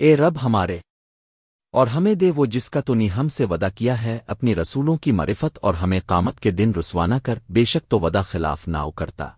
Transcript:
اے رب ہمارے، اور ہمیں دے وہ جس کا تو نے ہم سے ودا کیا ہے، اپنی رسولوں کی معرفت اور ہمیں قامت کے دن رسوانہ کر، بے شک تو ودا خلاف نہ کرتا۔